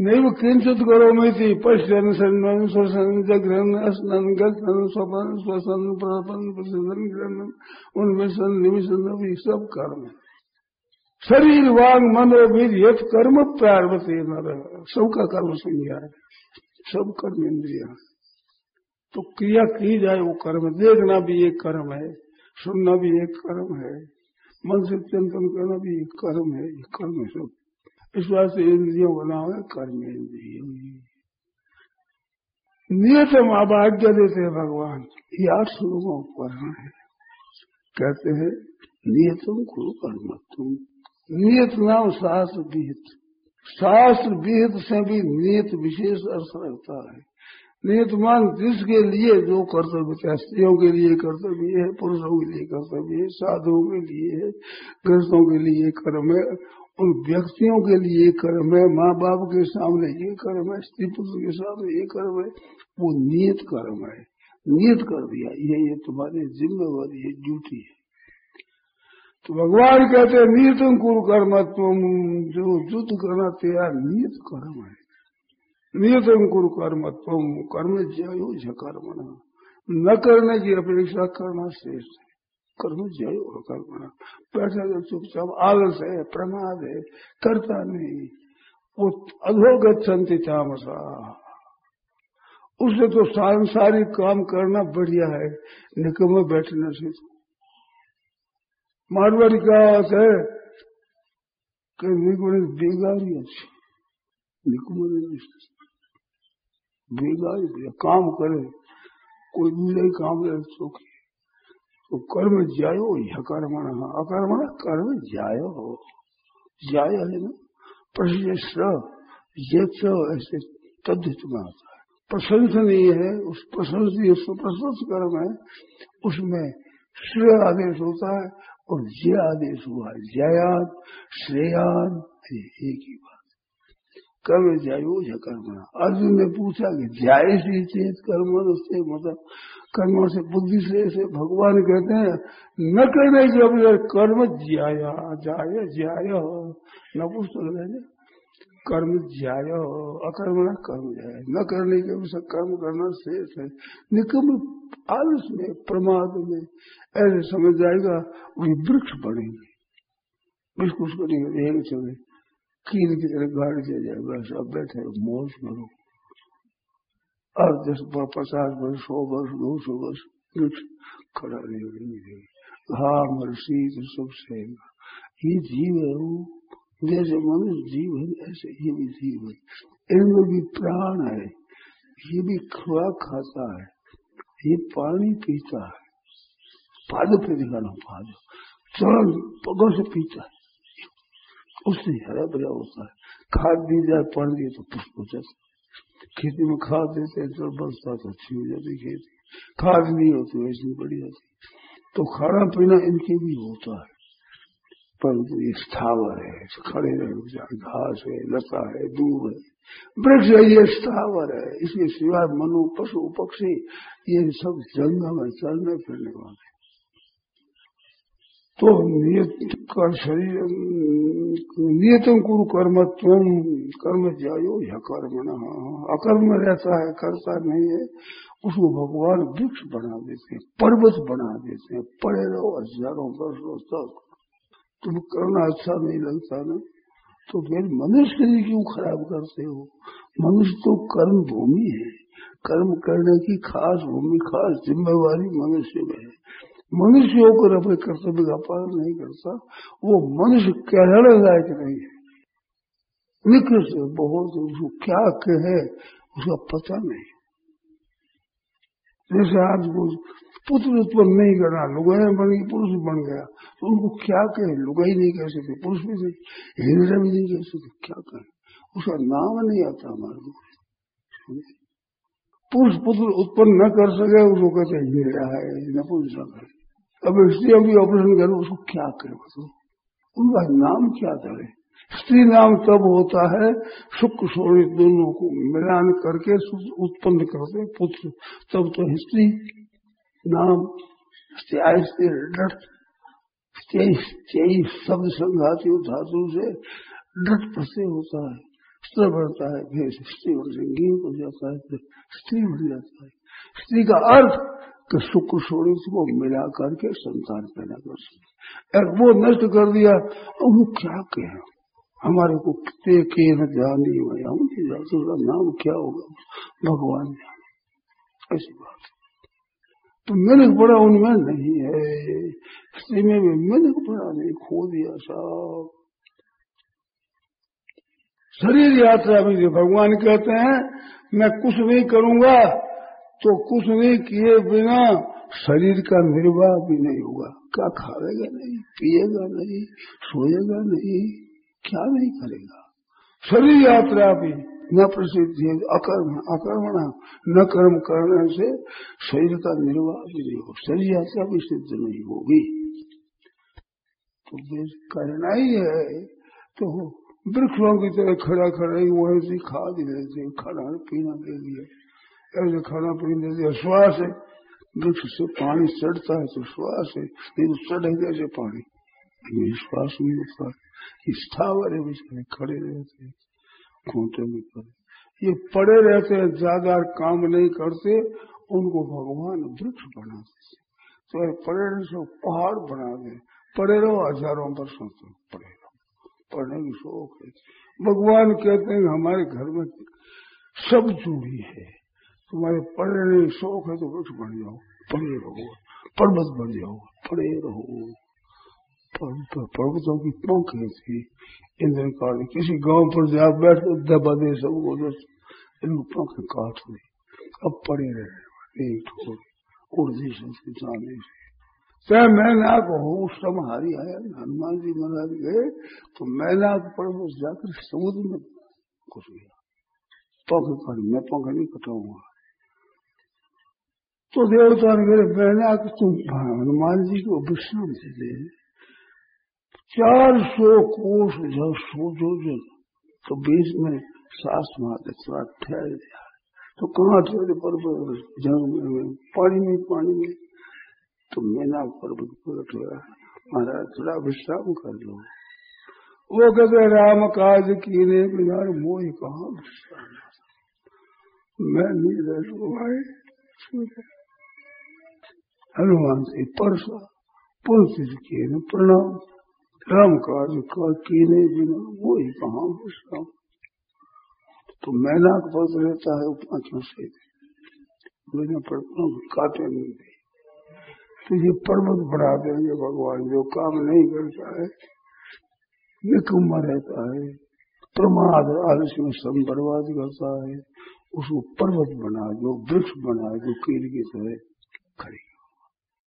नैव किंचित करो, में थी, पश्चन, सन्मन स्वसन जग्रहण स्नन, गठन, स्वपन स्वसन प्रपन प्रसन्न ग्रहण उनमें सन निमिशन सब कर्म शरीर, वांग मनोभिद यथ कर्म प्रारवती न सबका कर्म संज्ञा है। सब कर्म इंद्रिया। तो क्रिया की जाए, वो कर्म, देखना भी एक कर्म है। सुनना भी एक कर्म है। मन से चिंतन करना भी एक कर्म है। ये कर्म है सब। इस बात से इंद्रियों का नाम है कर्म इंद्रिय नियतम आभाग्य देते हैं भगवान। ये आठ श्लोकों पढ़ना है। कहते हैं, नियतम कुरु कर्म तुम नियत नाम शास्त्र विहित। शास्त्र विहित से भी नियत विशेष अर्थ रखता है। नियतमान जिसके लिए जो कर्तव्य चाहे स्त्रियों के लिए कर्तव्य है, पुरुषों के लिए कर्तव्य है, साधुओं के लिए है, ग्रस्तों के लिए कर्म है, उन व्यक्तियों के लिए कर्म है माँ बाप के सामने ये कर्म है स्त्री पुरुष के सामने ये कर्म है, वो नियत कर्म है। नियत कर दिया, ये ये तुम्हारी जिम्मेवारी है, ड्यूटी है। तो भगवान कहते हैं, नियत कुरु कर्म तुम जो युद्ध करना तैयार, नियत कर्म है। नियत कुरु कर्म तुम कर्म जयो कर्म न करने की अपेक्षा करना श्रेष्ठ है। कर्म जय हो कर्म बैठा जो, चुपचाप, आलस है, प्रमाद है, करता नहीं। वो अधोगत संति तामसा। उससे तो सांसारिक काम करना बढ़िया है निकम बैठने से तो। मारवाड़ी क्या बात है? कि निकुण बेगारी अच्छी। बेगारी काम करे। कोई नहीं काम करे, सुखी। तो कर्म जायो कर्मण अकर्मण, कर्म जायो। हो जाय है ना? प्रश्न ऐसे तद्धित में आता है। प्रशंसनीय है, उस प्रशंसनीय प्रशंस कर्म है, उसमें श्रेय आदेश होता है और जय आदेश हुआ है। श्रेयान एक ही बात। कर्म जायो कर्म अर्जुन ने पूछा कि जाय से चेत कर्म उससे मतलब कर्मों से, बुद्धि से ऐसे भगवान कहते हैं, न करने की अपने कर्म ज्याया जाय ज्याय न पुस्तक लेने कर्म ज्याय अकर्म न कर्म जाय न करने के अनुसार कर्म करना शेष है। निकम आलस में, प्रमाद में, ऐसे समझ जाएगा, वही वृक्ष बढ़ेंगे वृक्ष उसको नहीं चले कील की तरह गाड़ी चल जाए, बस अब बैठे, मौज करो। अब दस पचास वर्ष सौ वर्ष दो सौ वर्ष कुछ खड़ा नहीं रहेगा घाम शीत सब सहेगा ये जीव है वो जैसे मनुष्य जीव है, ऐसे ये भी जीव है। इनमें भी प्राण है। ये भी खुराक खाता है। ये पानी पीता है। पाद पे दिखाना, पाद। चरण पगों से पीता है। उससे हरा भरा होता है खाद दी जाए पड़ गई तो पुष्प हो जाता खेती में खाद देते हैं तो बरसात तो अच्छी हो जाती खेती। खाद नहीं होती, वैसी बढ़ जाती तो खाना पीना इनके भी होता है। परंतु ये स्थावर है, खड़े रहे घास है, लता है, दूब है। वृक्ष है, ये स्थावर है। इसके सिवाय मनु, पशु, पक्षी, ये सब जंगल में चलने फिरने वाले तो नियत का शरीर, नियतम कुरु कर्म तुम कर्म जायो या कर्म न अकर्म रहता है, करता नहीं है, उसको भगवान वृक्ष बना देते हैं, पर्वत बना देते हैं, पड़े रहो हज़ारों वर्षों तक। तुम करना अच्छा नहीं लगता ना। तो फिर मनुष्य के क्यों खराब करते हो? मनुष्य तो कर्म भूमि है। कर्म करने की खास भूमि, खास जिम्मेवारी मनुष्य में है। मनुष्य होकर अपने कर्तव्य का पालन नहीं करता। वो मनुष्य कहने लायक नहीं है। निकृष्ट बहुत उसको क्या कहे, उसका पता नहीं। जैसे आज को पुत्र उत्पन्न नहीं करना, लुगाई बन गई, पुरुष बन गया तो उनको क्या कहे? लुगाई नहीं कह सकते, पुरुष भी नहीं हिंसा भी नहीं कह सकते, क्या कहे? उसका नाम नहीं आता हमारे को। पुरुष पुत्र उत्पन्न न कर सके, उसको कहते रहा है नपुंसक है अब स्त्री अभी ऑपरेशन करो, उसको क्या करे बताओ? उनका नाम क्या करे? स्त्री नाम तब होता है, शुक्र शोणित दोनों को मिलान करके उत्पन्न करते पुत्र। तब तो स्त्री नाम। शब्द संघाती धातु से डट प्रत्यय होता है। स्त्र बढ़ता है, फिर स्त्री हो जाता है स्त्री बन जाता है। स्त्री का अर्थ कि शुक्र शोणित को मिला करके संतान पैदा कर सकते। और वो नष्ट कर दिया वो क्या कहे? हमारे को कितने के न जानी नहीं जानते उसका नाम क्या होगा? भगवान जाने। ऐसी बात। तो मैंने बड़ा उनमें नहीं है। स्त्री में भी मैंने पड़ा नहीं, खो दिया साहब शरीर यात्रा में भगवान कहते हैं, मैं कुछ नहीं करूँगा तो कुछ नहीं किए बिना शरीर का निर्वाह भी नहीं होगा। क्या खाएगा नहीं, पिएगा नहीं, सोएगा नहीं, क्या नहीं करेगा? शरीर यात्रा भी न प्रसिद्ध अकर्म, अकर्मण, न कर्म करने से शरीर का निर्वाह भी नहीं होगा, शरीर यात्रा भी सिद्ध नहीं होगी। तो करना ही है तो वृक्षों की तरह खड़ा खड़ा ही वही से खा भी लेते खाना पीना दे लिए ऐसे खाना पीने से श्वास है। वृक्ष से पानी चढ़ता है तो श्वास है। चढ़े जैसे पानी। विश्वास नहीं होता। स्थावर है बेचारे खड़े रहते हैं। खूंटे में पड़े। ये पड़े रहते हैं, ज़्यादा काम नहीं करते, उनको भगवान वृक्ष बना देते तो पड़े रहे पहाड़ बना दे। पड़े रहो, हज़ारों वर्षों तक पड़े रहो। पढ़ने की शौक है। भगवान कहते हैं हमारे घर में सब जुड़ी है। तुम्हारे पढ़ने की शौक है तो वृक्ष बन जाओ पड़े रहो, पर्वत बन जाओ पड़े रहो। पर्वतों की पंख थी इंद्र काल किसी गाँव पर जा बैठ दबा दे सबको इनको पंख काट दे अब पड़े रहे उर्दी से से। चाहे मैनाक हो श्रम हारी आया हनुमान जी महाराज गए तो मैनाक पर्वत जाकर समुद्र में घुस गया। पंख काट मैं पंख नहीं कटाऊँगा तो देवता ने मेरे मैनाक तुम हनुमान जी को विश्राम से दे चार सौ कोष जब सोचो जो तो बीच में सास थोड़ा ठहर गया। तो कहाँ ठहरे पर्वत जंग में पानी में पानी में। तो मैना पर्वत प्रकट हुआ महाराज, थोड़ा विश्राम कर लो। वो कहते राम काज कीने बिना मोह कहा विश्राम मैं नहीं रह लू भाई। हनुमान से परसा पुनः किए प्रणाम। राम काज का कीने बिना वो ही कहा विश्राम तो मैना का पद रहता है उपमा से। बिना पड़ता काटे नहीं दे। तो ये पर्वत बढ़ा देंगे भगवान, जो काम नहीं करता है निकुम्मा रहता है। प्रमाद आलस्य में सब बर्बाद करता है। उसको पर्वत बना, जो वृक्ष बना, जो कील की तरह खड़ी।